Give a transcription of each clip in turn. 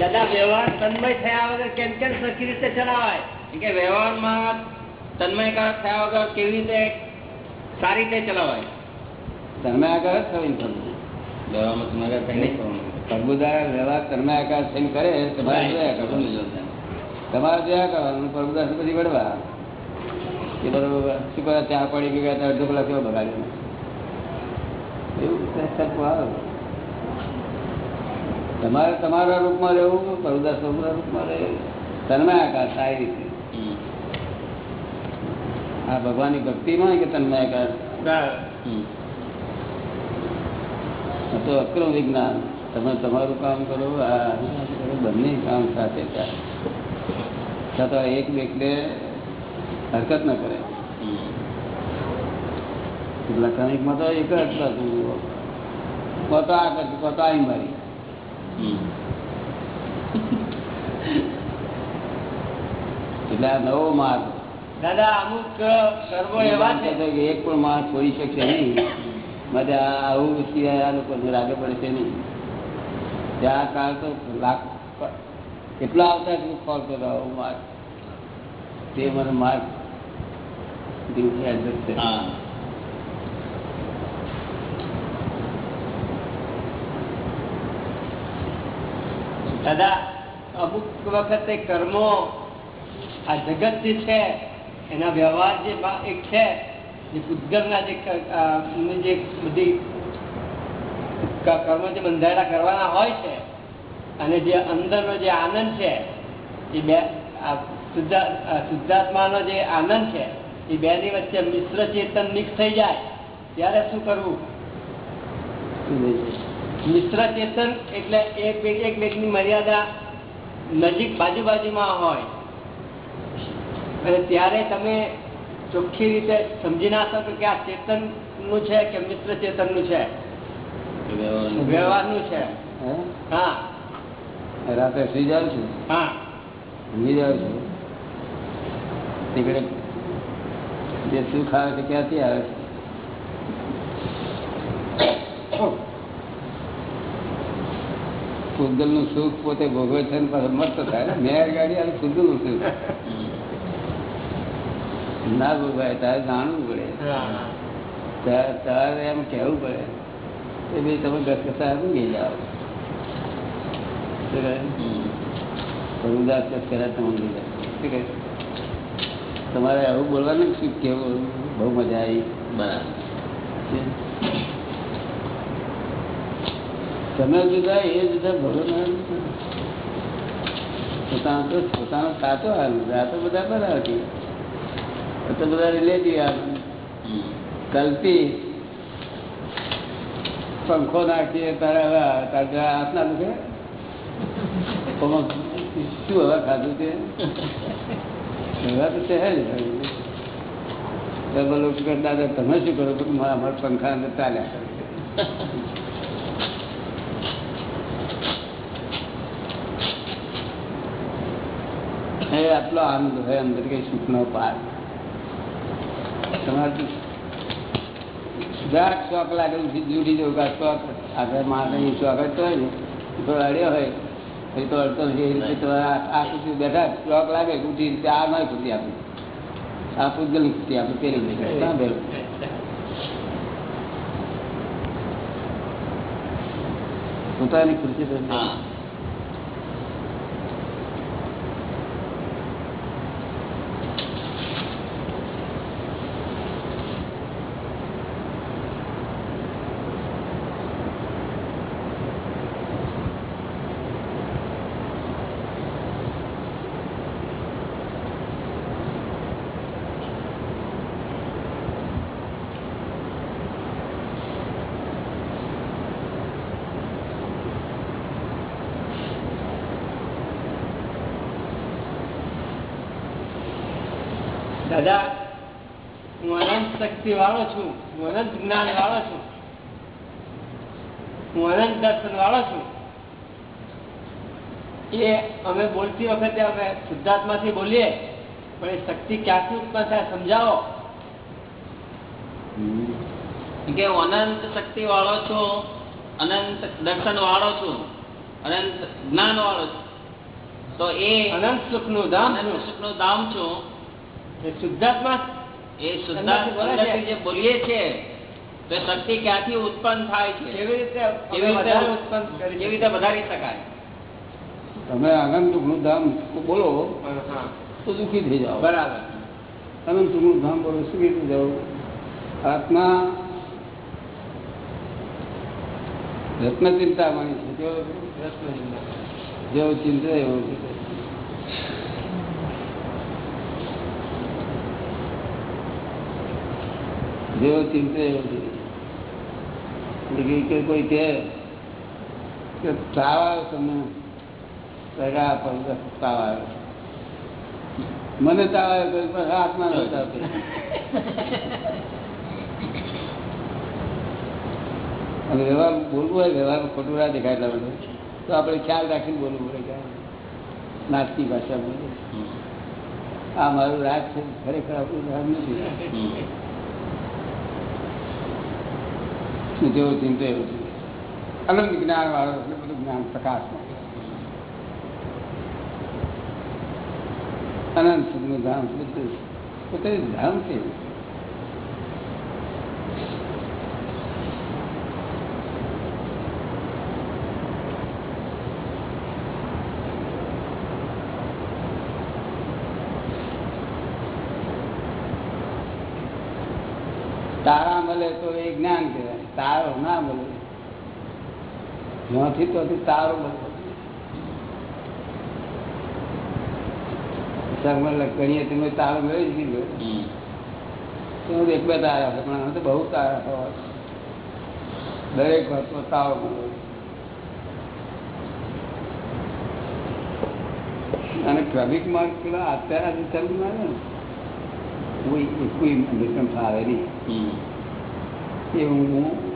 દાદા વ્યવહાર તન્મય થયા વગર કેમ કેમ સરખી રીતે ચલાવાય? કે વ્યવહારમાં તન્મયકાર થયા વગર કેવી રીતે સારી રીતે ચલાવાય આગળ જ થઈને કરવું. વ્યવહારમાં તન્મયકાર થઈ નહીં કરવાનું. વ્યવહાર તમે આકાર થઈને કરે તમારે જોયા કરવાનું તમારે જોયા કરવાનું પ્રભુદાસ પછી વળવા. એ બરોબર શું કરે ચા પડી ગયા ત્યાં અડધો કલાક કેવો બગાડ્યો એવું તમારે તમારા રૂપમાં રહેવું પ્રભુદાસ પ્રભુના રૂપમાં રહેવું તન્મય સારી રીતે. આ ભગવાનની ભક્તિમાં કે તન્મય આકાર તો અક્રમ વિજ્ઞાન. તમે તમારું કામ કરો આ બંને કામ સાથે ચાલે છતાં એક વ્યક્તિ હરકત ન કરે. એટલે કણિકમાં તો એક જ પોતા કરતી કોતો આવી મારી એટલે આ નવો માર્ગ. દાદા અમુક સર્વો એવા છે કે એક પણ માણસ છોડી શકશે નહીં. આ આવું સિવાય આ લોકો રાગે પડે છે નહીં. ત્યાં કાળ તો લાખ કેટલા આવતા છે? ફોલ કરાવો માર્ગ તે મને માર્ગ દિવસે એડજસ્ટ દાદા, અમુક વખતે કર્મો આ જગત જે છે, એના વ્યવહાર જે એક છે, જે પૂતગલના જે બધી કર્મો જે બંધાયેલા કરવાના હોય છે અને જે અંદરનો જે આનંદ છે એ બે શુદ્ધાત્માનો જે આનંદ છે એ બેની વચ્ચે મિશ્ર ચેતન મિક્સ થઈ જાય ત્યારે શું કરવું? મિશ્ર ચેતન એટલે એક વ્યક્તિની મર્યાદા નજીક બાજુ બાજુમાં હોય. અને ત્યારે તમે ચોખ્ખી રીતે સમજી ના શકો કે આ ચેતનનું છે કે મિશ્ર ચેતનનું છે. વ્યવહારનું- વ્યવહારનું છે. હે? હા રાતે સુઈ જાઉં છું. હા. ઊંઘી જાઉં છું. તીકડે જે સુખ આવે છે ક્યાંથી આવે છે? પૂતગલનું સુખ પોતે ભોગવે છે ને પાછું મસ્ત થાય ને? મેર ગાડી આવે પૂતગલનું સુખ. ના ભોગવાય તારે જાણવું પડે. તારે તારે એમ કહેવું પડે. એ ભાઈ તમે ગસગસા ગઈ જાઓ. તમારે આવું બોલવાનું શું કેવું? બહુ મજા આવી. બરાબર. તમે જુદા એ જુદા ભરો પોતાનો તો પોતાનો સાચો હાલ આ તો બધા બરાબર તો બધા રિલેટિવ હમ. કલ્પી પંખો નાખીએ તારે હવે તારે જરા હાથ ના દુખે. શું હવે ખાધું છે હવે તો કે દાદા, તમે શું કરો? અમારા પંખા અંદર ચાલ્યા કરે. હે, આટલો આનંદ હોય અંદર કઈ સુખનો પાર. તમારે જરાક શોખ લાગેલું છે જુદી જવું શોખ આગળ મારે શોખ જ હોય ને. તો અડ્યો હોય. એ તો અડચણ છે એ રીતે તો આ ખુશી બેઠા ક્લોક લાગે ઉઠી રીતે આ નહીં ખુશી આપી. આ પૂજલ ખુશી આપી પેલી નહીં ક્યાં ભેરું પોતાની ખુશી હા. દાદા હું અનંત શક્તિ વાળો છું હું અનંત જ્ઞાન વાળો છું. હું અનંત દર્શન વાળો છું. એ અમે બોલતી વખતે અમે શુદ્ધાત્માથી બોલીએ પણ એ શક્તિ ક્યાંથી ઉત્પન્ન થાય સમજાવો. કે હું અનંત શક્તિ વાળો છું અનંત દર્શન વાળો છું અનંત જ્ઞાન વાળો છું. તો એ અનંત સુખનું ધામ અનંત સુખનું ધામ છું. શુદ્ધાત્મા. એ જે બોલીએ છીએ તો શક્તિ ક્યાંથી ઉત્પન્ન થાય છે? કેવી રીતે કેવી રીતે ઉત્પન્ન કેવી રીતે વધારી શકાય? તમે અનંત દુઃખનું ધામ બોલો. તો દુઃખી થઈ જાઓ. બરાબર. અનંત દુઃખનું ધામ બોલો સુખી થઈ જાઓ આત્મા રત્ન ચિંતામણી છે? જેવો ચિંતા એવો જેવો ચિંતે કે કોઈ કે તાવ આવે તમને સગા તાવ આવે. મને તાવ આવે પણ હાથમાં ન અને વ્યવહાર બોલવું હોય વ્યવહારમાં ખોટું ના દેખાય એટલા માટે. તો આપણે ખ્યાલ રાખીને બોલવું પડે નાટકી ભાષા બોલે. આ મારું રાગ છે ખરેખર આપણું રાગ નથી શું જેવો ચિંતે એવું છે અલગ જ્ઞાન વાળો એટલે બધું જ્ઞાન પ્રકાશમાં. અનંત સુખનું ધામ, બધું પોતે ધામ છે તારા મળે તો એ જ્ઞાન કહેવાય તારો ના મળે જ્યાંથી તો તારો મળે સગમાં ગણીએ તમે તારો મેળવી જ તો એક બે તારા હતા પણ તો બહુ તારા દરેક વસ્તુ તારો મળ્યો અને ક્રમિક માર્ગ પેલા અત્યારે આજે ચાલુ ના ને. કોઈ કોઈ ફાવે નહીં. એ હું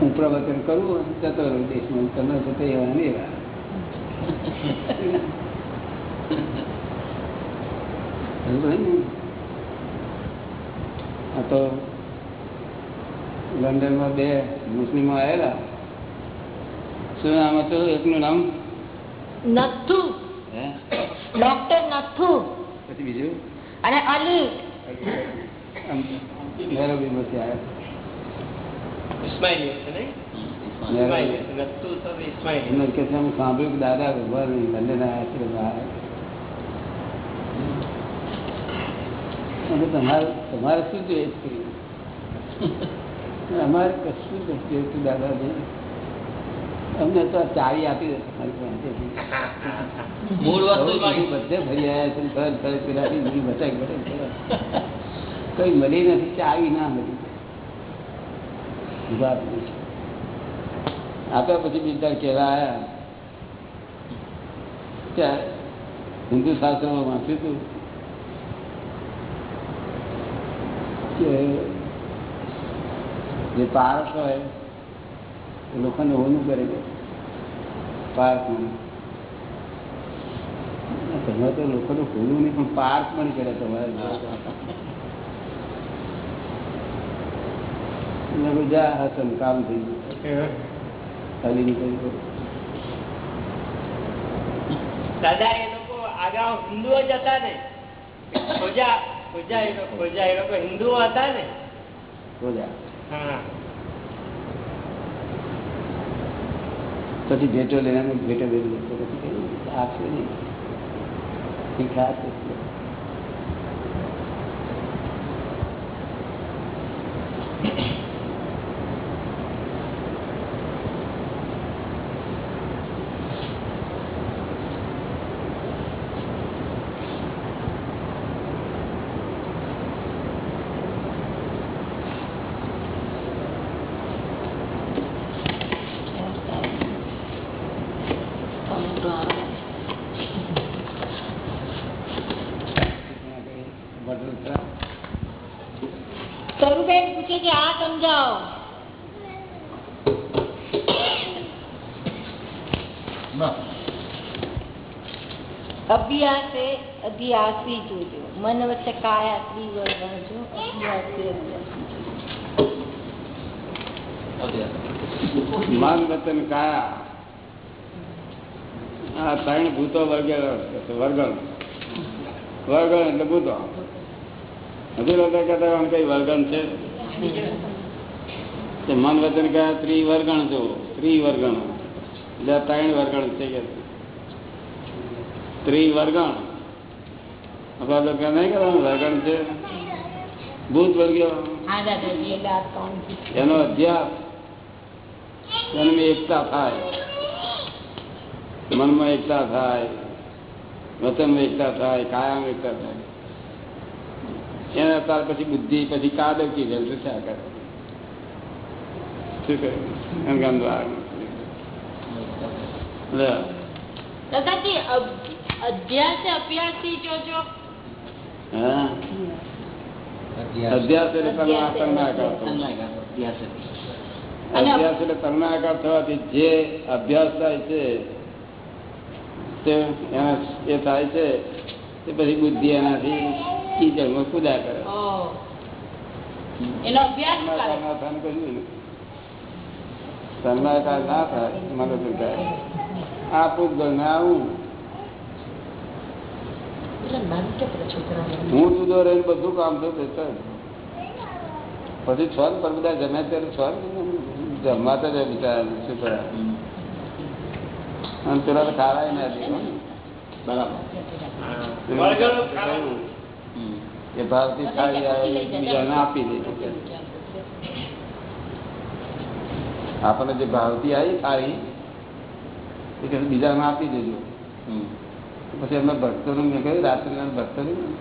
હું પ્રવચન કરું જતો રહું દેશમાં તમે જતો એવા નહીં એવા? આ તો લંડનમાં બે મુસ્લિમો આવેલા શું નામ હતું? એકનું નામ? નથુ. ડોક્ટર નથુ. પછી બીજું? અને અલી. નૈરોબીમાંથી આવ્યા સાંભળ્યું કે દાદા ભગવાન લંડન આવ્યા છે તમારે તમારે શું જોઈએ છે? અમારે કશું જ નથી જોઈતું દાદાજી અમને તો ચાવી આપી દે તમારી પાસેથી. મૂળ વસ્તુ બધે ફરી આવ્યા છે ફર ફર પેલાથી બીજી ભટક ભટક કઈ મળી નથી ચાવી ના મળી. આપ્યા પછી બીજા કેવા આવ્યા ત્યાં હિન્દુ શાસ્ત્રોમાં વાંચ્યું હતું કે જે પારસ હોય, એ લોકોને ઓનું કરે છે. પાર્કમાં તમે તો લોકોને હોલું નહીં, પણ પાર્ક પણ કરે તમારે. મેં કીધું, જા હસન કામ થઈ ગયું ખાલી નીકળી દાદા એ લોકો આગળ હિન્દુઓ જ હતા ને ખોજા ખોજા એ લોકો ખોજા એ લોકો હિન્દુઓ હતા ને રોજા હા પછી ભેટો લઈને અમે ભેટો ભેટો લેતો પછી કહ્યું, આપશે નહીં ઠીક હા તો છે. વડીલ હતા. તરુબેન પૂછે છે આ સમજાવો અભ્યાસે અભ્યાસી જોજો. મન વચ્ચે કાયા ત્રિવર્ણ જો અભ્યાસે અભ્યાસી જોજો. મન વચન કાયા. આ ત્રણ ભૂતો વર્ગે વર્ગણ વર્ગણ એટલે ભૂતો. હજુ લોકો કહેતા આમ કઈ વર્ગણ છે? મન વચન કયા ત્રિવર્ગણ જો. ત્રિવર્ગણ. એટલે ત્રણ વર્ગણ છે કે ત્રિવર્ગણ. આપણા લગ્ન નહીં કરવાનું લગ્ન છે. ભૂત વર્ગ્યો. એનો અધ્યાસ. એની એકતા થાય. મનમાં એકતા થાય. વતનમાં એકતા થાય. કાયમ એકતા થાય. એના ત્યાર પછી બુદ્ધિ પછી કાદવકી જેમ રસ્યા કરે શું લે. દાદાજી અભ- અભ્યાસે અભ્યાસી જોજો તન્માકાર થવાથી જે. અભ્યાસ થાય છે એ થાય છે તે પછી બુદ્ધિ એનાથી કીચડમાં કુદા કરે. ઓહ. કરે. ના થાય ને કશું નહીં. તન્માકાર ના થાય મને શું થાય? આ પૂગલ ને આવું એટલે નાનું કે પેલા છોકરાને હું જુદો રહીને બધું કામ થયું તે પછી છો ને પર બધા જમ્યા ત્યારે છો જમવા તો જાય બિચારા શું કરે અને પેલા તો ખાવાય ના દે વળગણું ખાવાનું. ભાવથી ખાઈ આવે બીજાને આપી દે. આપણને જે ભાવથી આવી ખાઈ એ કે બીજાને આપી દેજો. પછી એમના ભક્તોનું મેં કહ્યું રાત્રિના ભક્તોનું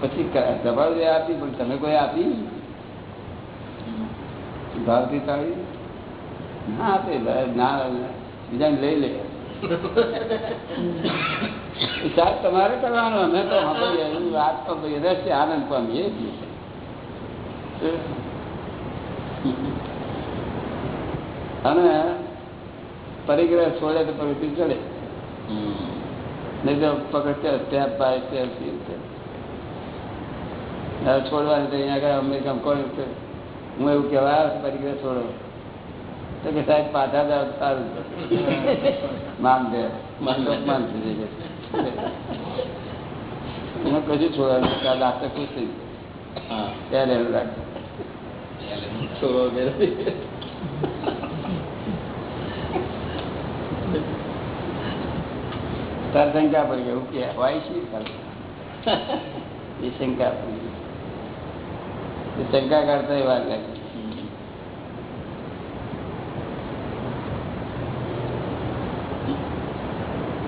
પછી ક- જવાબ એ આપી, પણ તમે કોઈ આપી ભાવથી તાળી. ના આપે ના બીજાને લઈ લે. સાહેબ, તમારે કરવાનું, અમે તો સાંભળીએ એવું વાત તો ભાઈ રસ આનંદ પામીએ છીએ. અને પરિગ્રહ છોડે તો પ્રવૃત્તિ ચડે. નહીં તો પકડ સ્ટેપ બાય સ્ટેપ છોડવાની તો અહીંયા આગળ અમેરિકા કોણ છે? હું એવું કહેવા આવ્યો છું, પરિગ્રહ છોડો તો કે સાહેબ પાછા જાવ તો સારું છે. માન દે માન માન થઈ જાય એમાં કશું છોડવાનું નથી. આ ડાક્ટર ખુશ થઈ ગયો ત્યારે એનું ડાક્ટર તાર શંકા પડી એવું કે હોય છે એ શંકા પડી શંકા કાઢતા એ વાત લાગે.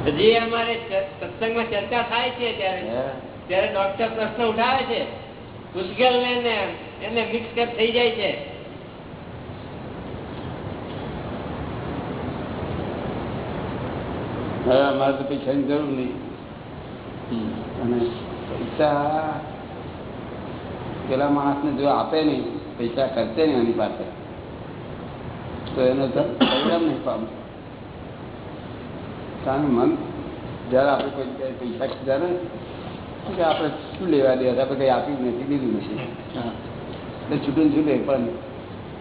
હજી અમારે સત્સંગમાં ચર્ચા થાય છે ત્યારે. ત્યારે ડોક્ટર પ્રશ્ન ઉઠાવે છે. મુશ્કેલ ને એને મિક્સ કર થઈ જાય છે. હવે અમારે તો પૈસાની જરૂર નહીં. અને પૈસા પેલા માણસને જો આપે નહીં પૈસા ખર્ચે નહીં એની પાસે તો એનો તો પરિણામ નહીં પામે. કારણ મન જ્યારે આપણે કોઈ પૈસા કીધા ને કે આપણે શું લેવા દેવા આપણે કંઈ આપ્યું નથી લીધું નથી એટલે છૂટું છૂટે પણ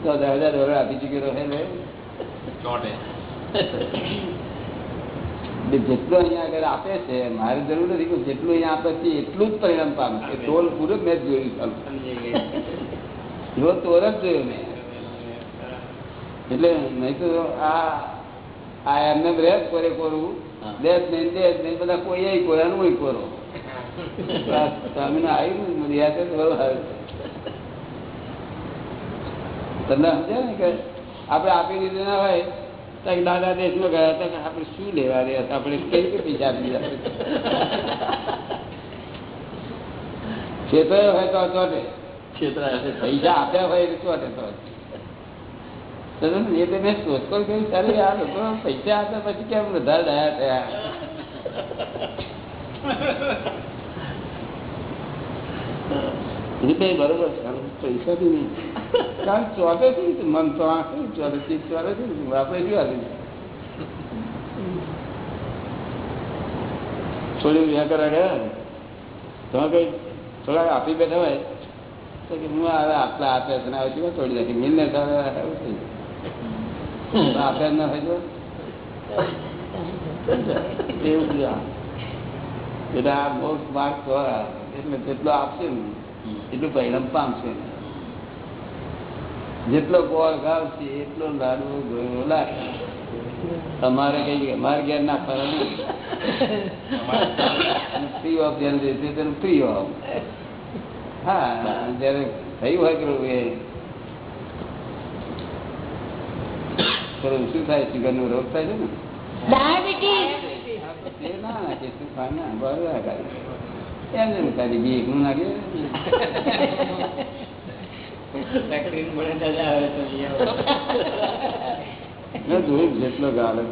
તો હજાર હજાર ડોલર આપી છે ને એટલે જેટલું અહીંયા આગળ આપે છે મારે જરૂર નથી કે જેટલું અહીંયા આપે છે એટલું જ પરિણામ પામે છે. ટોલ પૂરું મેં જોયું ગઈ. તોલ જ જોયો મેં. એટલે નહીં તો આ આ એમને રહે કરે કોરે. કોરું દે નહીં દે નહીં બધા કોઈ કોરાનું હોય કોરો. સ્વામીને આવ્યું ને મર્યાદા છે. તમને સમજે ને કે આપણે આપી દીધું ના હોય? તો એક દાદા દેશમાં ગયા હતા કે આપણે શું લેવા રહ્યા હતા આપણે કઈ રીતે પૈસા આપી દીધા ક્ષેત્ર હોય તો ચોટે પૈસા આપ્યા હોય એટલે ચોટે તો સમજો ને? એ તો મેં શોધખોળ કરી ત્યારે આ લોકો પૈસા આપ્યા પછી કેમ વધારે દયા થયા કઈ બરોબર છે પૈસા બી નહીં. કારણ ચોટે છે મન તો આંખે ચોટે ચીજ ચોટે છે આપણે શું આવી થોડી રહ્યા કરવા ગયા તમે કઈ થોડા આપી બેઠા હોય, તો કે હું આવે આટલા આપે છે ને હવે શું તોડી નાખી? મિલને તો હવે એવું થઈ જાય. તો આપે જ ના હોય એવું એટલે આ બહુ સ્માર્ટ છો. એટલે જેટલો આપશે ને એટલું પરિણામ પામશે જેટલો ગોળ ગાવશે એટલો લાડુ ગોળો લાગે. તમારે કઈ અમારે ઘેર નાખવાનું ફ્રી ઓફ જેને દેશે તેને ફ્રી ઓફ હા જયારે થયું હોય એ. શું થાય સુગર નો રોગ થાય છે ને? ના કે શું ખાય ના બરાબર. એમ ને ખાલી ઘી એકલું નાખે જેટલો ગાળો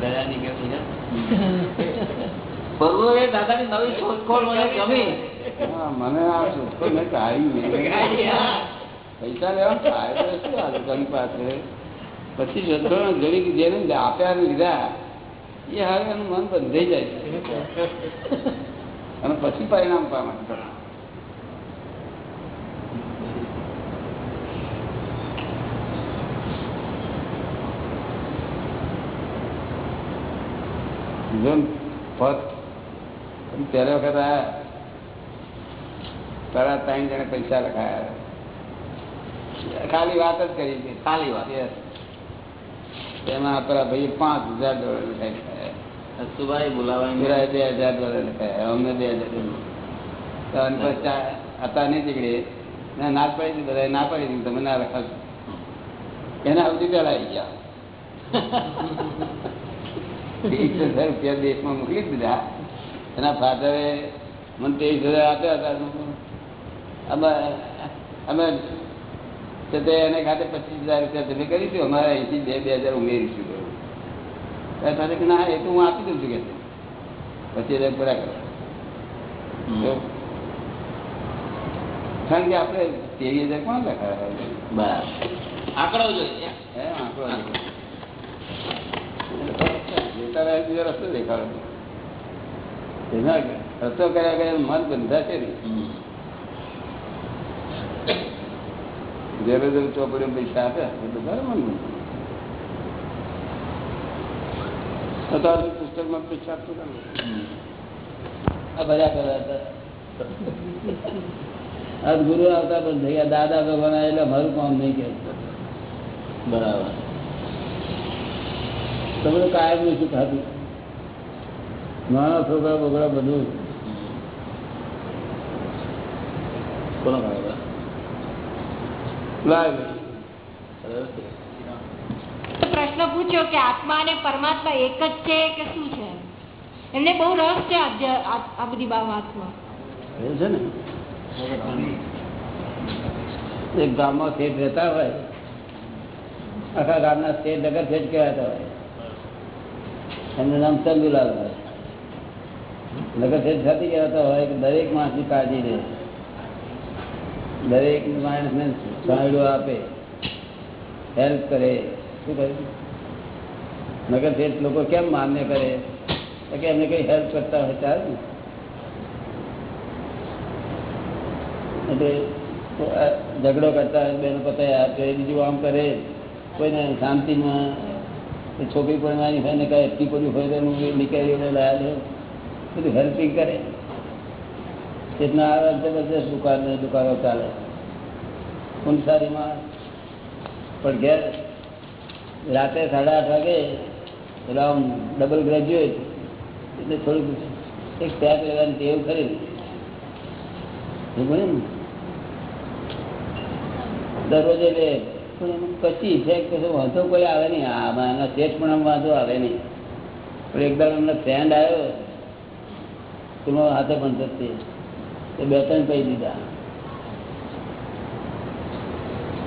દાદાની કેવું છે બરોબર એ દાદાની નવી શોધખોળ મને ગમી. મને આ છોકરો મેં કાઢી પૈસા લેવા ફાયદો શું આ લોકોની પાસે? પછી જડી જેને આપ્યા લીધા એ હવે એનું મન બંધાઈ જાય છે. અને પછી પરિણામ પામે પદ પહેલા વખત આયા. તારા ત્રણ જણે પૈસા લખાયા. ખાલી વાત જ કરી હતી. ખાલી વાત. એમાં પેલા ભાઈ પાંચ હજાર ડોલર લખાયા. સુભાઈ બોલાવાય બે હજાર ડોલર લખાયા. અમને બે હજાર ડોલર હતા નહીં તીકડે. ના ના પડી હતી બધા ના પડી હતી તમે ના લખાશો એના સુધી પેલા આવી ગયા. એકસો રૂપિયા દેશમાં મોકલી દીધા. એના ફાધરે મને ત્રેવીસ હજાર આપ્યા હતા. અમે અમે તો તે એને ખાતે પચીસ હજાર રૂપિયા તમે કરીશું અમારે અહીંથી બે બે હજાર ઉમેરીશું. તારે કે ના એ તો હું આપી દઉં છું કે પછી પચીસ હજાર પૂરા કરો કારણ કે આપણે તેવી હજાર કોણ લખાવે? બરાબર. આંકડો જોઈએ હે આંકડો જોઈએ. રસ્તો દેખાડો. એના રસ્તો કર્યા કર્યા મન બંધાશે નહીં. જરૂર જરૂર ચોપડીઓ પૈસા આપે એ બધા મન બંધ પુસ્તકમાં પૈસા આપતો. આ બધા કર્યા હતા આજ ગુરુ આવતા પણ થઈ ગયા દાદા ભગવાન એટલે મારું કામ નહીં કે. બરાબર. તમે કાયમ નથી ખાતું નાના છોકરા બોકરા બધું. પ્રશ્ન પૂછ્યો કે આત્મા અને પરમાત્મા એક જ છે કે શું છે? એમને બહુ રસ છે આ- બધી બાબતમાં છે ને? એક ગામમાં શેઠ રહેતા હોય આખા ગામના શેઠ નગર શેઠ કહેવાતા હોય. એમનું નામ ચંદુલાલ હોય. નગર શેઠ સાથે કહેવાતા હોય કે દરેક માણસની કાળજી લે દરેક માણસને સાંયડો આપે. હેલ્પ કરે. શું કરે નગર શેઠ લોકો કેમ માન્ય કરે? તો કે એમને કઈ હેલ્પ કરતા હોય ચાલે ને. એટલે તો આ ઝઘડો કરતા હોય, બેનો પતાય આપે બીજું આમ કરે. કોઈને શાંતિમાં એ છોકરી પડવાની હોય ને કાંઈ એટલી પડ્યું હોય તો એનું નીકળી લાયા લે. બધું હેલ્પિંગ કરે. ચેતના આવે જબરદસ્ત દુકાન, દુકાનો ચાલે. કુંસારીમાં પણ ઘેર રાતે સાડા આઠ વાગે એટલે આમ ડબલ ગ્રેજ્યુએટ એટલે થોડુંક એક પેક લેવાની ટેવ કરી ને? દરરોજ એટલે પણ એમ કશી છે કશો વાંધો કોઈ આવે નહીં. આમાં એના શેઠ પણ આમ વાંધો આવે નહીં. પણ એકદમ એમનો ફ્રેન્ડ આવ્યો હાથે પણ થશે એ બે ત્રણ કહી દીધા.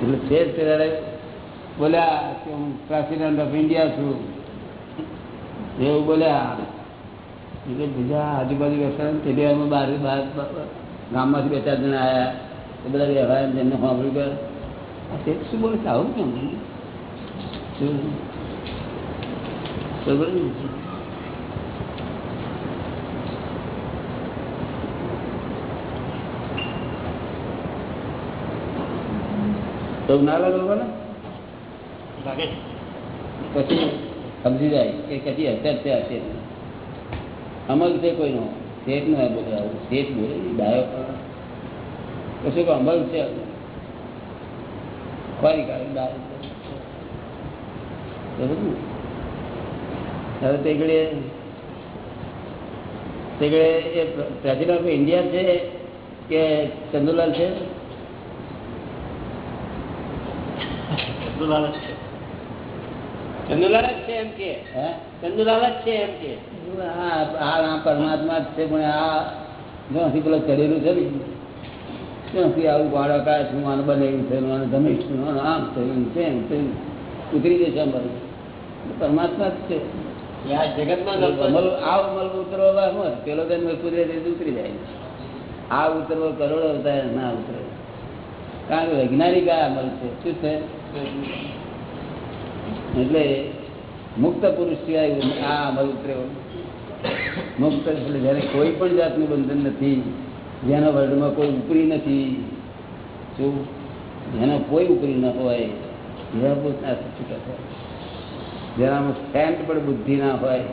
એટલે છે ત્યારે બોલ્યા કે હું પ્રેસિડેન્ટ ઓફ ઇન્ડિયા છું. એવું બોલ્યા. એટલે બીજા આજુબાજુ બેસા તે અમે બહાર બહાર ગામમાંથી બે ચાર જણા આવ્યા એ બધા વ્યવહાર જેમને સાંભળ્યું કે આ તે શું બોલે આવું કેમ? શું? બરોબર તો ના લાગે લોકોને? પછી સમજી જાય કે કદી હશે છે હશે અમલ છે કોઈનો? શેઠ નો બોલે આવું. શેઠ બોલે ડાયો કશું કે અમલ છે? ફરી કાઢે ડાયો? હવે તે ઘડીએ તે ઘડીએ એ પ્રેસિડન્ટ ઓફ ઇન્ડિયા છે કે ચંદુલાલ છે? ચંદુલાલ જ છે. ચંદુલાલ જ છે એમ કે? ચંદુલાલ જ છે એમ કે? આ આ આ પરમાત્મા જ છે પણ આ જ્યાંથી પેલો ચડેલું છે ને ત્યાંથી આવું બાળકા છું આને બનાવ્યું છે આને ધમીશ છું આમ થયું થયું ઉતરી જશે પરમાત્મા જ છે. આ અમલ પેલો કુદરત ઉતરી જાય. આ ઉતરવો કરોડો અવતાર ના ઉતરે. કારણ કે વૈજ્ઞાનિક આ અમલ છે. શું છે? એટલે મુક્ત પુરુષ સિવાય આ અમલ ઉતર્યો મુક્ત એટલે જ્યારે કોઈ પણ જાતનું બંધન નથી, જેના વર્લ્ડમાં કોઈ ઉપરી નથી, શું? જેના કોઈ ઉપરી ન હોય, જેના પોતાના છૂટા થાય? જેનામાં સ્ટેન્ડ પણ બુદ્ધિ ના હોય,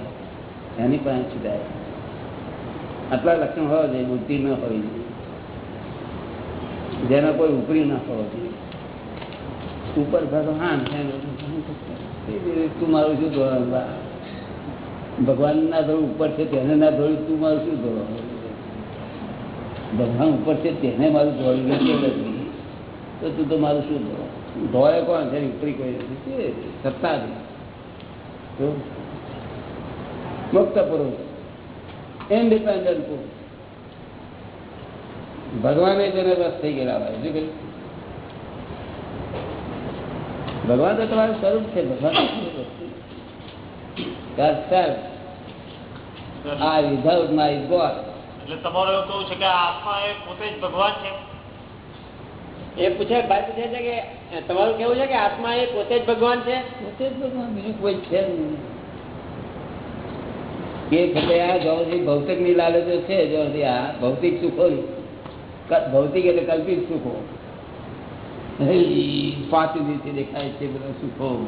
એની પાસે છૂટાય આટલા લક્ષણ હોવા જોઈએ, બુદ્ધિ ન હોવી જોઈએ જેના કોઈ ઉપરી ના હોવા જોઈએ ઉપર ભગવાન તું મારું શું ધોરણ? ભગવાન ના ધોરણ ઉપર છે તેને ના ધોરણ તું મારું શું ધોરણ? ભગવાન ઉપર છે, તેને મારું ધોરણ નથી તો. તું તો મારું શું ધોરણ? ધોળે કોણ છે? ઉપરી કોઈ નથી. તે સત્તા જો. મુક્ત પુરુષ ઇન્ડિપેન્ડન્ટ પુરુષ. ભગવાને તેને રસ થઈ ગયેલા હોય. શું કહ્યું? ભગવાન તો તમારું સ્વરૂપ છે ભગવાન આ વિધાઉટ માય ગોડ એટલે તમારું એવું કહેવું છે કે આત્મા એ પોતે જ ભગવાન છે? એ પૂછે ભાઈ પૂછે છે કે તમારું કેવું છે કે આત્મા એ પોતે જ ભગવાન છે? પોતે જ ભગવાન બીજું કોઈ છે નહીં. કે એટલે આ ભૌતિકની લાલચો છે જો સુધી આ ભૌતિક સુખો ભૌતિક એટલે કલ્પિત સુખો. પાંચ દિવસથી દેખાય છે બધા સુખો.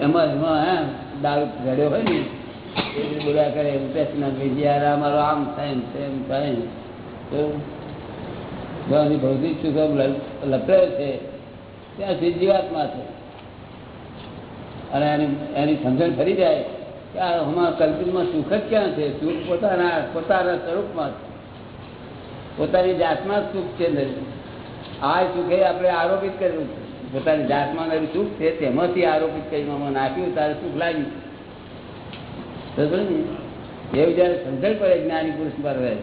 એમાં એમાં, હે, દારૂ રડ્યો હોય ને, એ બોલા કરે પેસના યાર આ મારો આમ થાય એમ છે એમ થાય તો ભૌતિક સુખો લપડાયો છે. ત્યાં સુધી જીવાત્મા છે. અને એની એની સમજણ ફરી જાય કે આ અમારા કલ્પિતમાં સુખ જ ક્યાં છે? સુખ પોતાના પોતાના સ્વરૂપમાં છે. પોતાની જાતમાં સુખ છે. આ સુખે આપણે આરોપિત કર્યું. પોતાની જાતમાં કરેલું સુખ છે, તેમાંથી આરોપિત કરીને આમાં નાખ્યું, તારે સુખ લાગ્યું? એવું જયારે સમજણ પડે જ્ઞાની પુરુષ પર રહે,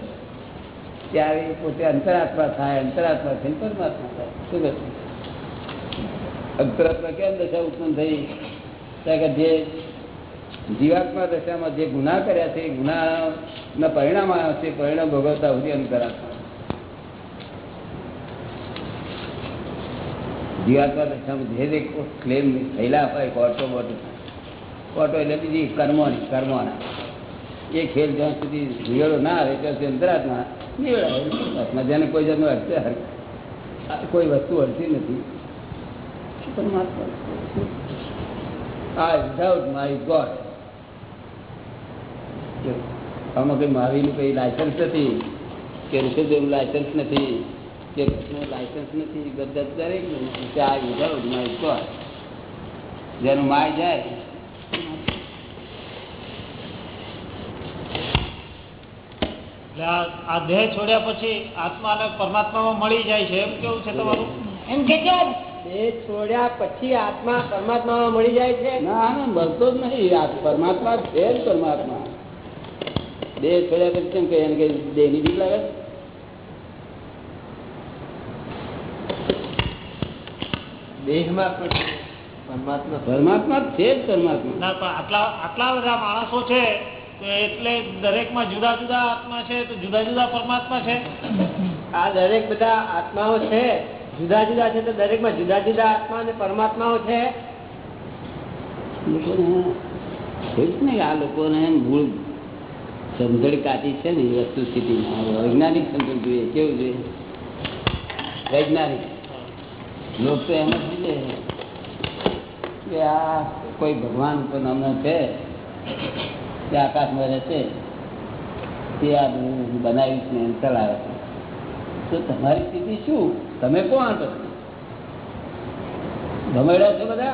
ત્યારે પોતે અંતરાત્મા થાય, અંતરાત્મા થઈને પરમાત્મા થાય. શું કહે અંતરાત્મા કેમ દશા ઉત્પન્ન થઈ? કે જે જીવાત્મા દશામાં જે ગુના કર્યા છે, એ ગુનાના પરિણામ આવ્યા છે, પરિણામ ભોગવતા સુધી અંતરાત્મા જીવાત્મા દશામાં જે ક્લેમ થયેલા હોય કોર્ટો બોટો કોર્ટો એટલે બીજી કર્મોની, કર્મોના. એ ખેલ જ્યાં સુધી નિવેડો ના આવે, ત્યાં સુધી અંતરાત્મા નિવેડાય. જેને કોઈ જાતનો અડચે કોઈ વસ્તુ અડતી નથી. આ વિધાઉટ માય ગોડ આમાં કંઈ મારીનું કંઈ લાયસન્સ નથી, કે ઋષભદેવનું લાયસન્સ નથી. કે લાયસન્સ નથી બધા દરેક ચાર વિધાઉટ માય ગોડ જેનું માય જાય. આ દેહ છોડ્યા પછી આત્મા અને પરમાત્મામાં મળી જાય છે. એમ કેવું છે તમારું? એમ કે છે દેહ છોડ્યા પછી આત્મા પરમાત્મામાં મળી જાય છે? ના ના મળતો જ નહીં. આ પરમાત્મા છે જ પરમાત્મા. દેહ છોડ્યા પછી કેમ કે એને કઈ દેહની બીક લાગે? દેહમાં પણ પરમાત્મા પરમાત્મા છે જ પરમાત્મા. ના પણ આટલા આટલા બધા માણસો છે તો એટલે દરેકમાં જુદા જુદા આત્મા છે તો જુદા જુદા પરમાત્મા છે. આ દરેક બધા આત્માઓ છે જુદા જુદા છે તો દરેકમાં જુદા જુદા આત્મા અને પરમાત્માઓ છે? લોકોને એવું જ નહીં આ લોકોને મૂળ સમજણ કાચી છે ને વસ્તુ સ્થિતિમાં. વૈજ્ઞાનિક સમજણ જોઈએ કેવું જોઈએ? વૈજ્ઞાનિક. લોક તો એમ જ કે આ કોઈ ભગવાન ઉપર નામનો છે તે આકાશમાં રહે છે તે આ બનાવીશ ને એમ ચલાવે છે. તો તમારી સ્થિતિ શું? તમે કોણ પછી ભમેડા છો બધા?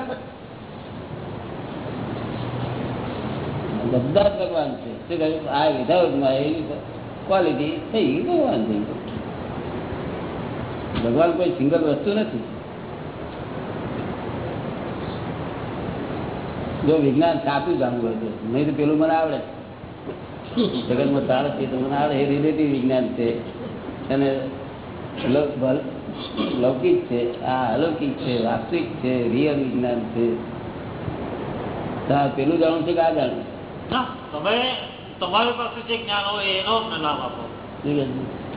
બધા ભગવાન છે. શું કહ્યું? આ વિધાઉટમાં એવી ક્વોલિટી થઈ ભગવાન થઈ ભગવાન કોઈ સિંગલ વસ્તુ નથી. જો વિજ્ઞાન સાચું જાણવું હોય તો. નહીં તો પેલું મને આવડે. જગતમાં ચાલે છે તો મને આવડે. એ રિલેટિવ વિજ્ઞાન છે. અને લૌકિક છે. આ અલૌકિક છે વાસ્તવિક છે રિયલ વિજ્ઞાન છે. પેલું જાણવું છે કે આ જાણવું તમે તમારી પાસે જે જ્ઞાન હોય એનો નામ આપો?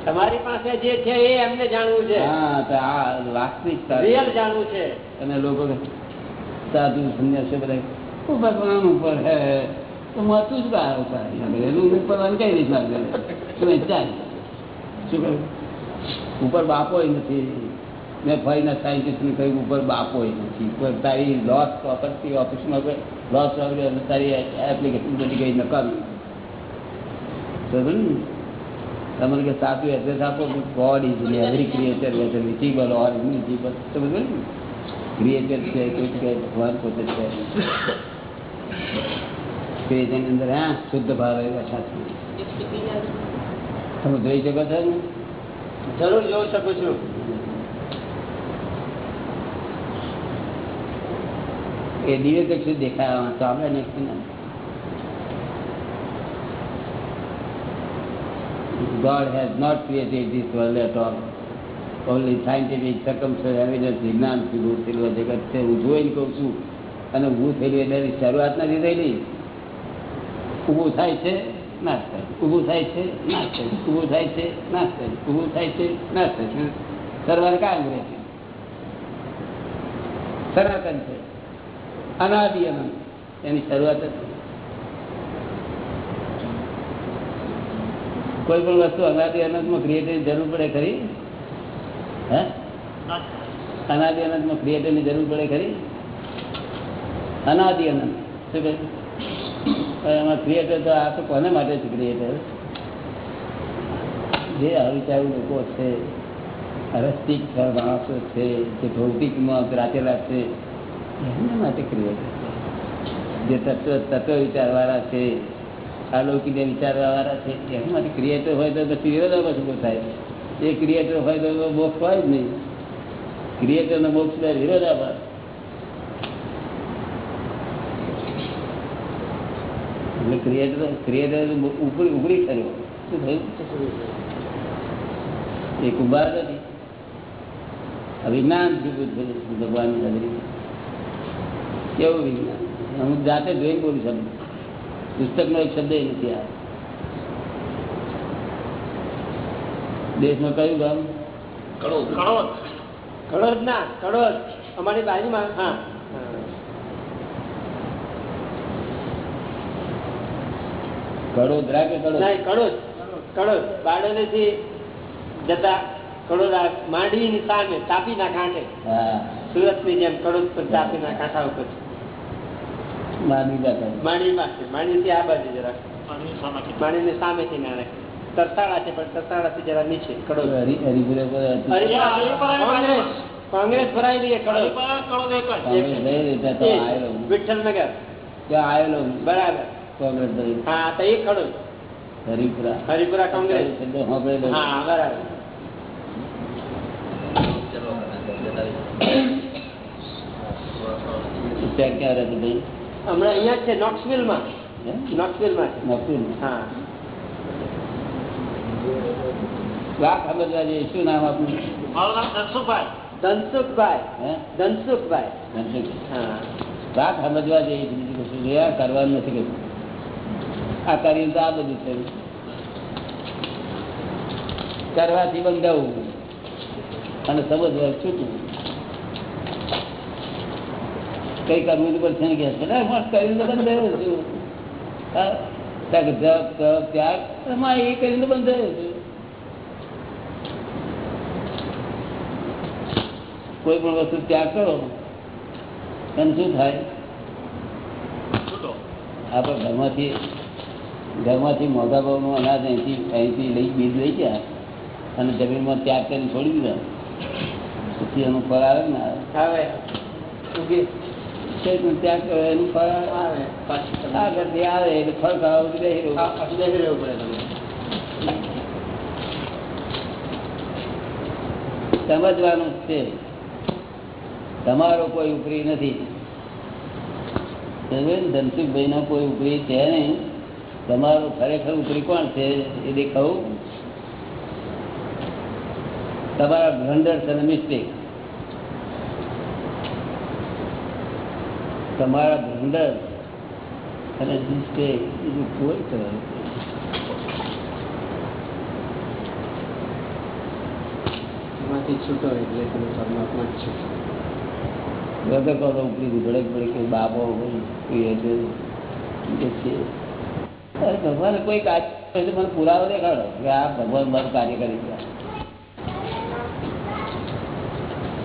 તમારી પાસે જે છે એ એમને જાણવું છે. હા તો આ વાસ્તવિક રિયલ જાણવું છે. અને લોકો સાધુ સંન્યાસી બધા "ઓ ભગવાન ઉપર હે, તો માથું જ બહાર એનું ઉપર કઈ રીતના કરે? તમે ચાલ? શું કહ્યું? ઉપર બાપોય નથી. મેં ફરીના સાયન્ટિસ્ટને કહ્યું, ઉપર બાપોય નથી. ઉપર તારી લોસ પ્રોપર્ટી ઓફિસમાં લોસ પ્રોપર્ટી તારી એપ્લિકેશન બધી કઈ નકામી. તમારે કે સાચું એડ્રેસ આપો God is in every creature whether visible or invisible સમજ ને ક્રિએચર છે, કોઈ ભગવાન પોતે છે. શુદ્ધ ભાવ તમે જોઈ શકો છો ને? જરૂર જોઈ શકું છું. એ દિવ્ય ચક્ષુ દેખાય તો આપણે ને God has not created this world at all. Only scientific circumstantial વિજ્ઞાન જગત છે હું જોઈને કહું છું અને ઊભું થયેલું એટલે એની શરૂઆત નથી થયેલી ઊભું થાય છે નાશ થાય. ઊભું થાય છે નાશ થાય ઊભું થાય છે નાશ થાય ઊભું થાય છે નાશ થાય છે. સરવાર કાયમ રહે છે. સનાતન છે. અનાદિ અનંત. એની શરૂઆત જ કોઈ પણ વસ્તુ અનાદિ અનંતમાં ક્રિએટરની જરૂર પડે ખરી? હે? અનાદિ અનંતમાં ક્રિએટરની જરૂર પડે ખરી? અનાદિ અનંત. શું એમાં ક્રિએટર તો આ તો કોને માટે છે ક્રિએટર જે અવિચારુ લોકો છે રસ્તિક માણસો છે, જે ભૌતિકમાં ગ્રાચેલા છે, એમના માટે ક્રિએટર જે તત્વ તત્વ વિચારવાળા છે અલૌકિક વિચારવાળા છે એના માટે ક્રિએટર હોય તો પછી વિરોધાભાસ ઊભો થાય? એ ક્રિએટર હોય તો મોક્ષ હોય જ નહીં. ક્રિએટરનો મોક્ષ વિરોધાભાસ. એટલે ક્રિએટર ક્રિએટર કર્યો શું થયું? એ કુંભાર નથી વિજ્ઞાન ભગવાનની હાજરી? કેવું વિજ્ઞાન? હું જાતે જોઈને બોલું શબ્દ પુસ્તકનો એક શબ્દ નથી આ. દેશમાં કયું ગામ? કડોદ કડોદ ના કડોદ અમારી બાજુમાં હા. કડોદરા કે કડોદ? નહીં કડોદ. કડોદ. બારડોલી થી જતા કડોદરા માંડવી ની સામે તાપીના કાંઠે સુરતની જેમ કડોદ પર તાપીના કાંઠા ઉપર. માંડવી પાસે માંડવી થી આ બાજુ જરા. સામે ની તરસાળા છે પણ તરસાળા થી નીચે કડોદ. કોંગ્રેસ. કડોદ. વિઠ્ઠલનગર. ત્યાં આવેલો બરાબર. કોંગ્રેસ લઈ હા તો એ કડોદ હરિપુરા. હરિપુરા કોંગ્રેસ. હા બરાબર. ત્યાં ક્યાં રહેતું ભાઈ? હમણાં અહીંયા છે નોક્સવિલમાં હે? નોક્સવિલમાં છે. નોકરી હા. વાત સમજવા જઈએ શું નામ આપનું? મારું નામ ધનસુખભાઈ. ધનસુખભાઈ. ધનસુખભાઈ. ધનસુખ. હા. વાત સમજવા જઈએ બીજું કશું. કરવાનું નથી કશું. આ કરીને તો આ બધું છે કરવાથી બંધાવવું અને સમજવા છૂટવું કઈ કરવું પડશે ને કે છે, "ના, મારે કર્યું તો બંધાયો છું. જપ તપ ત્યાગ એમાં એ કરીને બંધાયો છું. કોઈ પણ વસ્તુ ત્યાગ કરો એમ શું થાય? આપણે ઘરમાંથી ઘરમાંથી મોટા ભાવનું અનાજ અહીંથી અહીંથી લઈ બીજ લઈ ગયા અને જમીનમાં ત્યાગ કરીને છોડી દીધા. પછી એનું ફળ આવે ને? આવે. ઉગી. તે પણ ત્યાગ કરો એનું ફળ આવે. આવે. પાછી આગળથી આવે એટલે ફળ ખાવા બેસી રહું. આ- પાછું બેસી રહેવું પડે સમજવાનું જ છે. તમારો કોઈ ઉપરી નથી. ધનસુખભાઈ નો? કોઈ ઉપરી છે નહીં. તમારો ખરેખર ઉપરી કોણ છે એ દેખાવું? તમારા બ્લન્ડર્સ અને મિસ્ટેક. તમારા બ્લન્ડર અને મિસ્ટેક બીજું કોઈ એમાંથી છૂટો એટલે તમે પરમાત્મા જ છો. તો ઉપરી ભડક ભડક બાબો હોય કોઈ એટલે છે. ભગવાન કોઈ કાર્ય મને પુરાવો દેખાડો કે આ ભગવાન મારું કાર્ય કરી ગયા.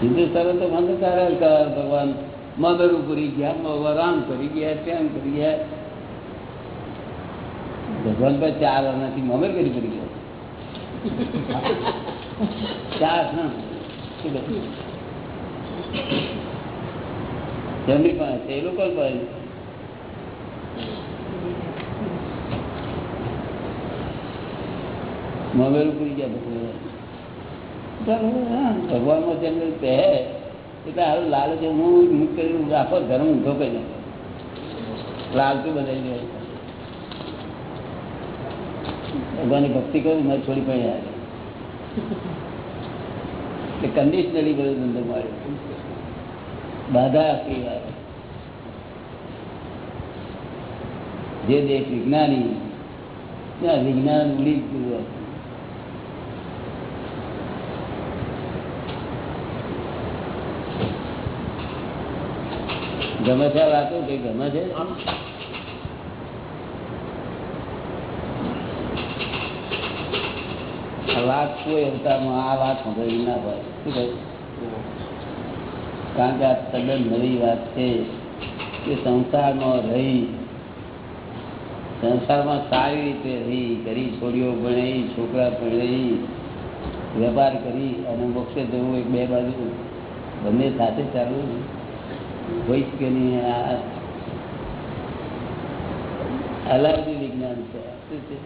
હિન્દુસ્તાન તો મને તારે ભગવાન. મદરું કરી ગયા ભગવાન કરી ગયા, તેમ કરી ગયા. ભગવાન પર ચાર વર્ષથી મગર કરી કરી ગયા. ચાર? જેમની પાસે, એ લોકો પાસે. મગર ઉપરી ગયા ભગવાન ભગવાનમાં જેમ કહે એટલે હાલ લાલચ હું કરી આખો ધર્મ ઊંધો કરી નાખો. લાલતું બધાઈ દે ભગવાનની ભક્તિ કરું મેં છોડી પડી આવે એ કન્ડિશનલી બધું ધંધો માર્યો. બાધા આપી વાત જે દેશ વિજ્ઞાની, ત્યાં વિજ્ઞાન ઉડી ગયું ગમે છે વાતો કઈ ગમે છે. વાત કોઈ અવતારમાં આ વાત સાંભળવી ના હોય. શું કહ્યું કારણ કે આ તદ્દન નવી વાત છે કે સંસારમાં રહી સંસારમાં સારી રીતે રહી કરી છોડીઓ ભણી છોકરા ભણી વેપાર કરી અને મોક્ષે જવું એક બે બાજુ બંને સાથે ચાલુ હોય શકે નહીં આ અલાવડી વિજ્ઞાન છે. શું છે?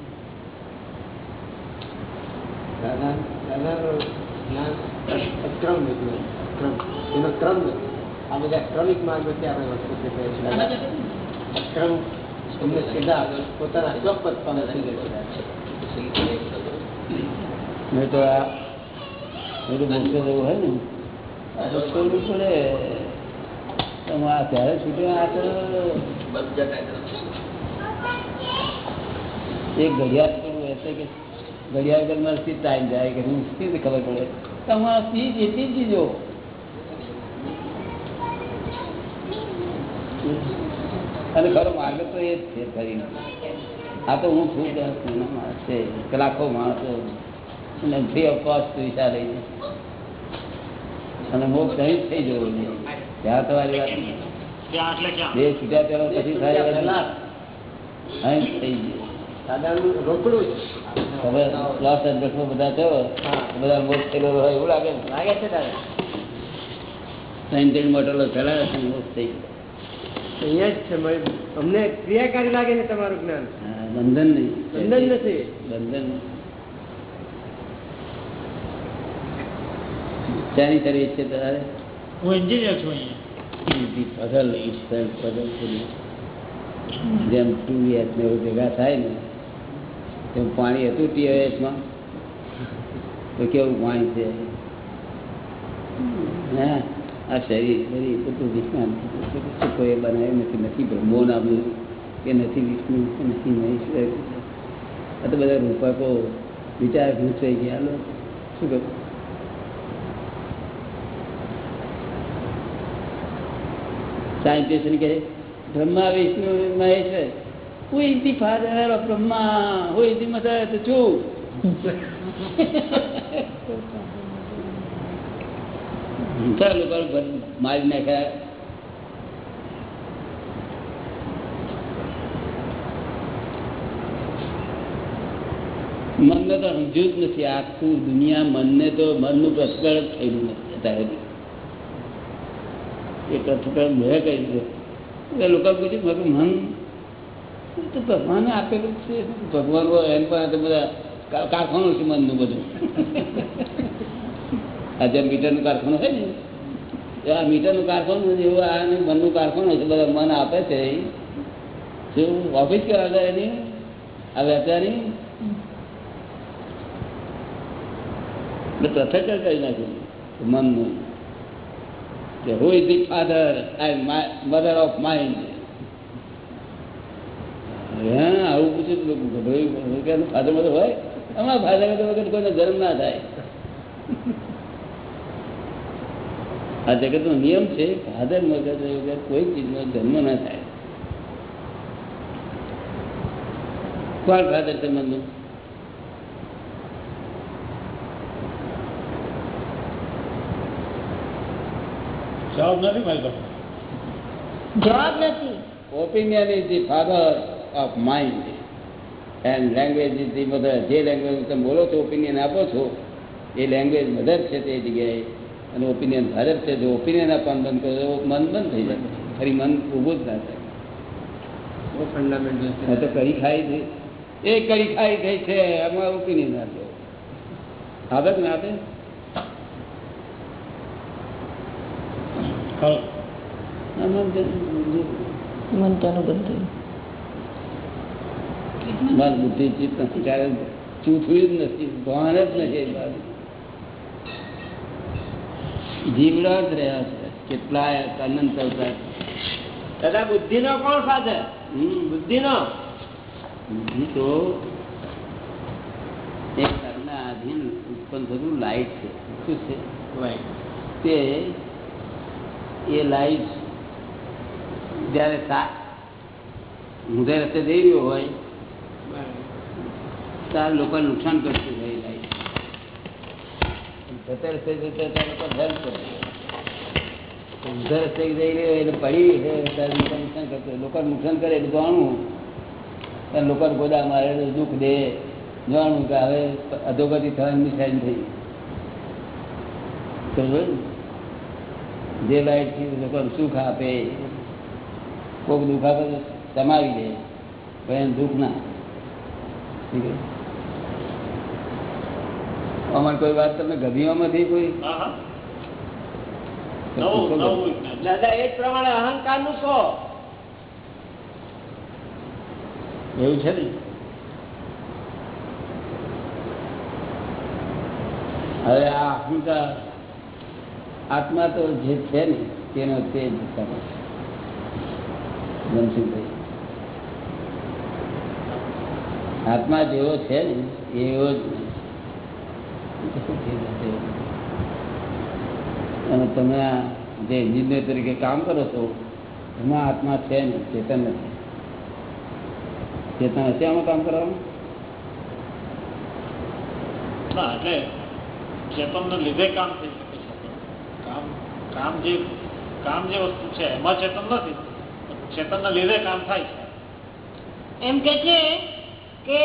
અક્રમ વિજ્ઞાન અક્રમ. એનો ક્રમ આ બધા ક્રમિક માર્ગોથી આપણે વસ્તુ તમને સીધા પોતાના મેં તો આ બધું મોક્ષે જવું હોય ને. પડે. હું ખબર પડે? તમારા ચીજ એટલી જ અને ખરો માર્ગ તો એ જ છે ખરી આ તો હું દસ માણસ છે કલાકો માણસો. અને ફ્રી ઓફ કોસ્ટ પૈસા અને મોક્ષ અહીં થઈ જવું જોઈએ. ત્યાં તમારી વાત બે છૂટ્યા પેલો પછી થાય અહીં જ થઈ ગયું. રોકડું હવે લોસ એન્જલ્સમાં બધા છો બધા મોક્ષ થયેલો હોય એવું લાગે લાગે છે દાદા ત્રણ ત્રણ મોટલો ચલાવે છે મોક્ષ થઈ અહીંયા જ છે અમને ક્રિયાકારી લાગે છે તમારું જ્ઞાન. હા, બંધન નહીં. બંધન નથી. બંધન શાની સર્વિસ છે તમારે હું એન્જિનિયર છું જેમ ટુ યસ ને એવું ભેગા થાય ને, તેમ પાણી હતું ટીએચમાં તો કેવું પાણી છે? હા? આ શરીર શરીર બધું વિજ્ઞાન કોઈ બનાવ્યું નથી નથી બ્રહ્મો નામનું કે નથી વિષ્ણુ, કે નથી મહેશ્વર આ તો બધા રૂપકો વિચાર ઘૂંચાઈ ગયા લો શું કરું સાયન્ટિસ્ટ કે બ્રહ્મા, વિષ્ણુ, મહેશ્વર. હું ઇઝ ફાધર ઓફ બ્રહ્મા હું ઇઝ મધર છું ચાલ લોકો મારી નાખ્યા. મનને તો સમજ્યું જ નથી, આખું દુનિયા મનને તો મનનું પ્રસ્કળ જ થયેલું નથી અત્યારે એટલે લોકો પૂછ્યું મેં મન ભગવાને આપેલું છે. ભગવાન એમ પણ બધા કારખાનું છે મનનું બધું. આ જેમ મીટરનું કારખાનું હોય ને આ મીટરનું કારખાનું એવું આ મનનું કારખાનું છે, બધા મન આપે છે શું ઓફિસ કેવા હતા એની, આ વેચાની પ્રથક કરી નાખ્યું? મનનું. કે who is the father I mother of mind હા આવું પૂછ્યું ફાધર મધર હોય અમારા ફાધર મધર વગર કોઈનો જન્મ ના થાય. આ જગતનો નિયમ છે ફાધર મગર વગર કોઈ ચીજનો જન્મ ના થાય. કોણ ફાધર છે જવાબ નથી મારી પાસે જવાબ નથી. Opinion is the father of mind and language is the mother જે લેંગ્વેજ તમે બોલો છો ઓપિનિયન આપો છો એ લેંગ્વેજ મધર છે તે જગ્યાએ. અને ઓપિનિયન ભારત છે જો ઓપિનિયન આપવાનું બંધ કરો તો મન બંધ થઈ જાય. ફરી મન ઊભું જ ના થાય. બહુ ફંડામેન્ટલ આ તો કરી ખાઈ થઈ એ કરી ખાઈ થઈ છે એમાં ઓપિનિયન આપો. કે ના આપે? ખરો આમાં જ- મન ત્યાંનું બંધ થયું મન બુદ્ધિ ચિત્ત નથી ત્યારે ચૂથડ્યું જ નથી ભાન જ નથી એ બાજુ. જીવડા જ રહ્યા છે કેટલાય અનંત અવતાર દાદા બુદ્ધિ નો કોણ ફાધર હમ. બુદ્ધિ નો બુદ્ધિ તો એક કર્ણના આધીન ઉત્પન્ન થતું લાઈટ છે શું છે તે એ લાઈટ જ્યારે ઊંધે રસ્તે જઈ રહ્યો હોય, ત્યારે લોકોને નુકસાન કરતું હોય લાઈટ જતા રસ્તે જતા ત્યારે લોકો હેલ્પ કરે ઊંધા રસ્તે જઈ રહ્યો એટલે પડી ત્યારે લોકો નુકસાન કરતું લોકોને નુકસાન કરે એટલે જાણવું. ત્યારે લોકોને ગોદા મારે દુઃખ દે. જાણવું કે હવે અધોગતિ થવાની નિશાની થઈ. સમજો લાઈટથી લોકોને સુખ આપે. કોઈક દુઃખ આપે તો સમાવી દે. પણ એને દુઃખ ના અમારે કોઈ વાત તમને ગભીઓમાંથી કોઈ. દાદા એ પ્રમાણે અહંકારનું કહો એવું છે ને? હવે આ અહંકાર આત્મા તો જે છે ને, તેનો તે જ આત્મા જેવો છે ને, એવો જ અને તમે જે એન્જિનિયર તરીકે કામ કરો છો, એમાં આત્મા છે ને, ચેતન નથી. ચેતન હશે આમાં કામ કરવાનું? એટલે એટલે ચેતનને લીધે કામ થઈ શકે. કામ જે કામ જે વસ્તુ છે એમાં ચેતન નથી. ચેતનને લીધે કામ થાય છે. એમ કે છે કે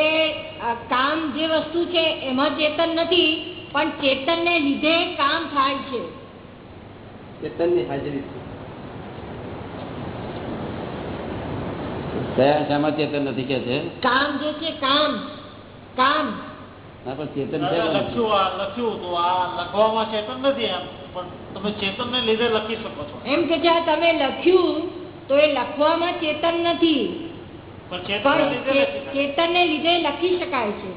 કામ જે વસ્તુ છે એમાં ચેતન નથી પણ ચેતન ને લીધે કામ થાય છે. ચેતનની હાજરી કયા શામાં ચેતન નથી કે છે? કામ જે છે કામ. કામ. ના પણ ચેતન છે. લખ્યું લખ્યું તો આ લખવામાં ચેતન નથી એમ. પણ તમે ચેતનને લીધે લખી શકો છો. એમ કે તમે લખ્યું તો એ લખવામાં ચેતન નથી. ચેતન ને લીધે લખી શકાય. ચેતનને લીધે લખી શકાય છે.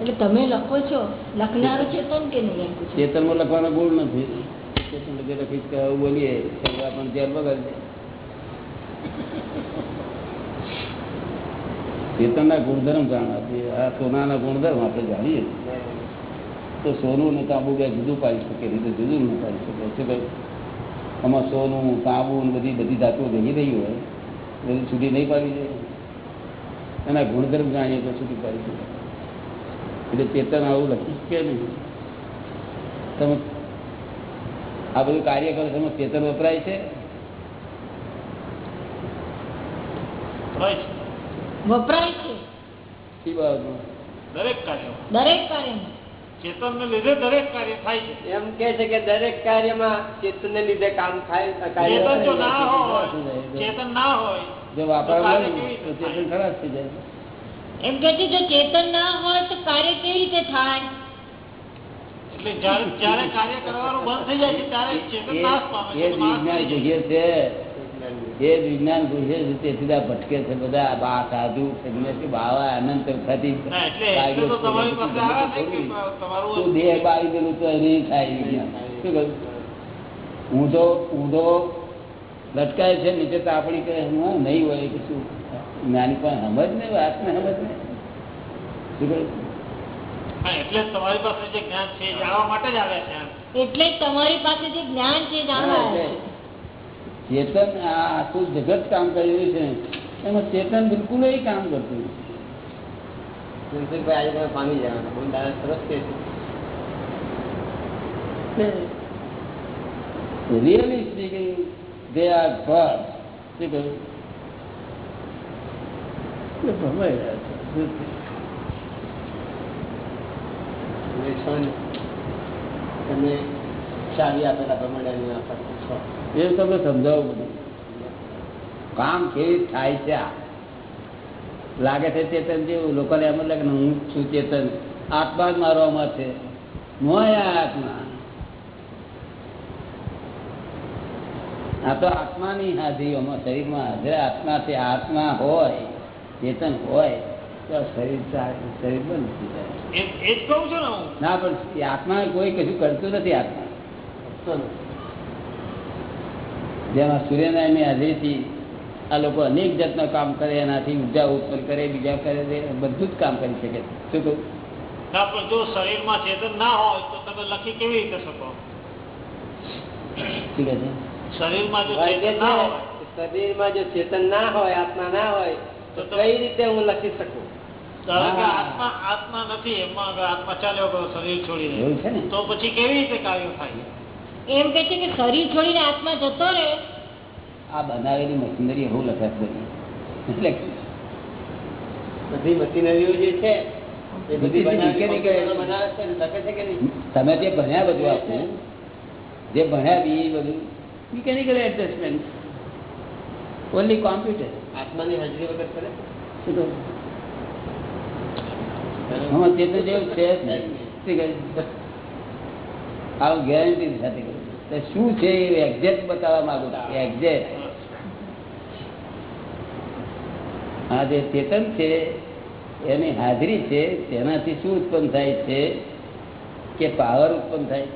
એટલે તમે લખો છો લખનારું ચેતન કે નહીં લખ્યું છે ચેતનમાં લખવાનો ગુણ નથી. ચેતન લીધે લખી બોલીએ પણ ધ્યાન વગર ચેતનના ગુણધર્મ જાણવાથી આ સોનાના ગુણધર્મ આપણે જાણીએ તો સોનું ને તાંબુ બે જુદું પાડી શકે નહીં જુદું ન પાડી શકે. શું કહ્યું આમાં સોનું, તાંબુ ને બધી બધી ધાતુઓ ભેગી રહી હોય બધી છૂટી નહીં પાડી જાય એના ગુણધર્મ જાણીએ તો છૂટી પાડી શકે. એટલે ચેતન આવું લખી શકે નહીં. તમે આ બધું કાર્ય કરો તમે ચેતન વપરાય છે? વપરાય છે. વપરાય છે. દરેક કાર્ય દરેક કાર્યમાં. ચેતનને લીધે દરેક કાર્ય થાય છે. એમ કે છે કે દરેક કાર્યમાં ચેતનને લીધે કામ થાય ચેતન જો ના હોય ચેતન ના હોય જો વાપરવા તો કાર્ય કેવી રીતે ચેતન થાય? ખરાબ થઈ જાય. એમ કે છે જો ચેતન ના હોય તો કાર્ય કેવી રીતે થાય? એટલે જ્યારે જ્યારે કાર્ય કરવાનું બંધ થઈ જાય છે ત્યારે ચેતન નાશ પામે છે. જ વિજ્ઞાન પૂછે છે તેથી તો આ ભટકે છે બધા બા સાધુ સંન્યાસી બાવા અનંત ના, એટલે તો દેહ બાવી ગયેલું તો નહીં થાય વિજ્ઞાન શું કહ્યું? ઊંધો ઊંધો લટકાય છે નીચે તો આપણી કહે નહીં હોય કે શું? જ્ઞાની પણ સમજ ને વાતને સમજ ને શું કહ્યું? એટલે તમારી પાસે જે જ્ઞાન છે જાણવા માટે જ આવે છે એટલે તમારી પાસે જે જ્ઞાન છે જાણવા ચેતન આ આખું જગત કામ કરી રહ્યું છે એમાં ચેતન બિલકુલ કામ કરતું આજે તમે. શું કહ્યું? ભમાઈ રહ્યા છે. ચાવી આપેલા એની આફત છો એ તમને સમજાવું બધું. કામ કેવી થાય છે આ? લાગે છે ચેતન જેવું લોકોને એમ જ લાગે હું છું ચેતન. આત્મા જ મારવામાં છે. મોય આત્મા. આ તો આત્માની હાજરીઓમાં શરીરમાં હાજર આત્મા છે. આત્મા હોય ચેતન હોય તો શરીર શરીર બંધ થઈ જાય. છું ના પણ આત્મા કોઈ કશું કરતું નથી આત્મા. જેમાં સૂર્યનારાયણની હાજરીથી આ લોકો અનેક જાતના કામ કરે એનાથી ઊર્જા ઉત્પન્ન કરે બીજા કરે બધું જ કામ કરી શકે છે. શું કહું? ના પણ જો શરીરમાં ચેતન ના હોય તો તમે લખી કેવી રીતે શકો? શું છે? શરીરમાં જો ચેતન ના હોય. શરીરમાં જો ચેતન ના હોય આત્મા ના હોય તો તો કઈ રીતે હું લખી શકું. આત્મા આત્મા નથી એમાં આત્મા ચાલ્યો શરીર છોડીને. એવું છે ને? તો પછી કેવી રીતે કાર્ય થાય? એમ કે છે કે શરીર છોડીને આત્મા જતો રહે. આ બનાવેલી મશીનરી બહુ લખાશ બની એટલે બધી મશીનરીઓ જે છે તમે જે ભણ્યા બધું આખું જે ભણ્યા બી એ બધું મિકેનિકલ એડજસ્ટમેન્ટ ઓનલી કોમ્પ્યુટર આત્માની હાજરી વગર કરે? શું કહું? ચેતન જેવું છે જ નહીં ગેરંટી સાથે. તો શું છે એ એક્ઝેક્ટ બતાવવા માંગુ છું? એક્ઝેક્ટ આ જે ચેતન છે એની હાજરી છે તેનાથી શું ઉત્પન્ન થાય છે? કે પાવર ઉત્પન્ન થાય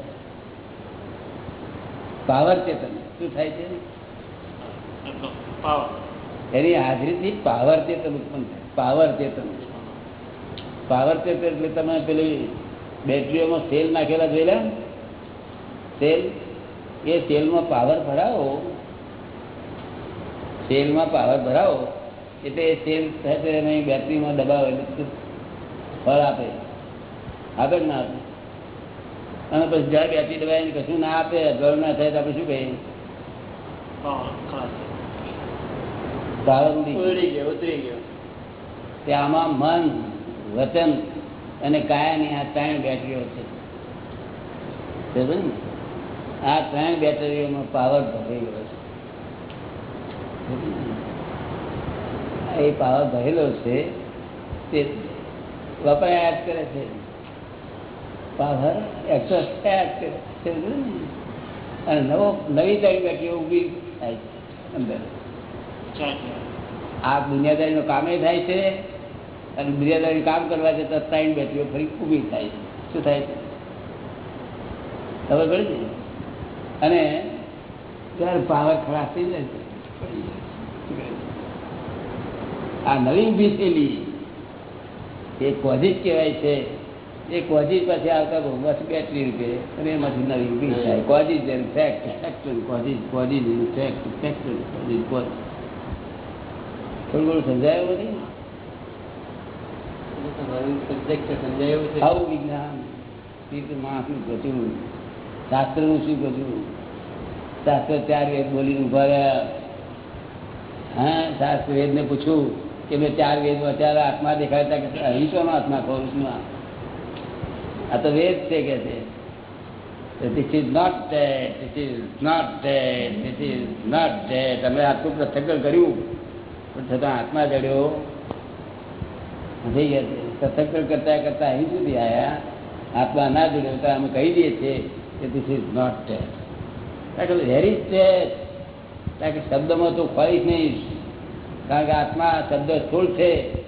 પાવર ચેતન શું થાય છે? એની હાજરીથી પાવર ચેતન ઉત્પન્ન થાય. પાવર ચેતન. પાવર ચેતન એટલે તમે પેલી બેટરીઓમાં સેલ નાખેલા જોયેલા? સેલ એ તેલમાં પાવર ભરાવો તેલમાં પાવર ભરાવો એટલે એ તેલ થશે અને બેટરીમાં દબાવે ફળ આપે. આપે જ ના આપે. અને પછી જ્યારે બેટરી દબાવીને કશું ના આપે ગળ ના થાય તો આપણે શું કહીએ? આમાં મન વચન અને કાયાની આ ત્રણ બેટરીઓ છે. ને? આ ત્રણ બેટરીઓમાં પાવર ભરેલો છે. એ પાવર ભરેલો છે, તે વપરાયા કરે છે. પાવર એક્સોસ થયા કરે છે અને નવો, નવી ત્રણ બેટરીઓ ઊભી થાય છે, અંદર. આ દુનિયાદારીનું એ થાય છે, અને દુનિયાદારી કામ કરવા જતાં ત્રણ બેટરીઓ ફરી ઊભી થાય છે. શું થાય છે? ખબર પડી ને? અને ત્યારે પાવર ખરાબ થઈ જાય છે. આ નવી ઊભી થયેલી એ કોઝિજ કહેવાય છે. એ કોઝિજ પછી આવતા બસ બેટરી રૂપે અને એમાંથી નવી ઊભી થાય. Causes and effect factory causes causes and effect factory causes cause થોડું ઘણું સમજાયું નથી આવું વિજ્ઞાન માણસનું માણસનું ગજું શાસ્ત્રનું શું કહ્યું શાસ્ત્ર ચાર વેદ બોલીને ઊભા રહ્યા. હા શાસ્ત્ર વેદને પૂછ્યું કે મેં ચાર વેદ ચાર આત્મા દેખાડતા કે અહિંસોનો આત્મા છું આ. તો વેદ છે કે છે. This is not dead, this is not dead, this is not dead. તમે આટલું પ્રત્યક્ષ કર્યું. પણ છતાં આત્મા જડ્યો થઈ ગયા છે સત્સંગ કરતા કરતા અહીં સુધી આવ્યા આત્મા ના જોડ્યો અમે કહી દઈએ છીએ કે this is not dead very test કારણ કે શબ્દમાં તો ખોઈશ નહીં. કારણ કે આત્મા શબ્દ સ્થૂળ છે.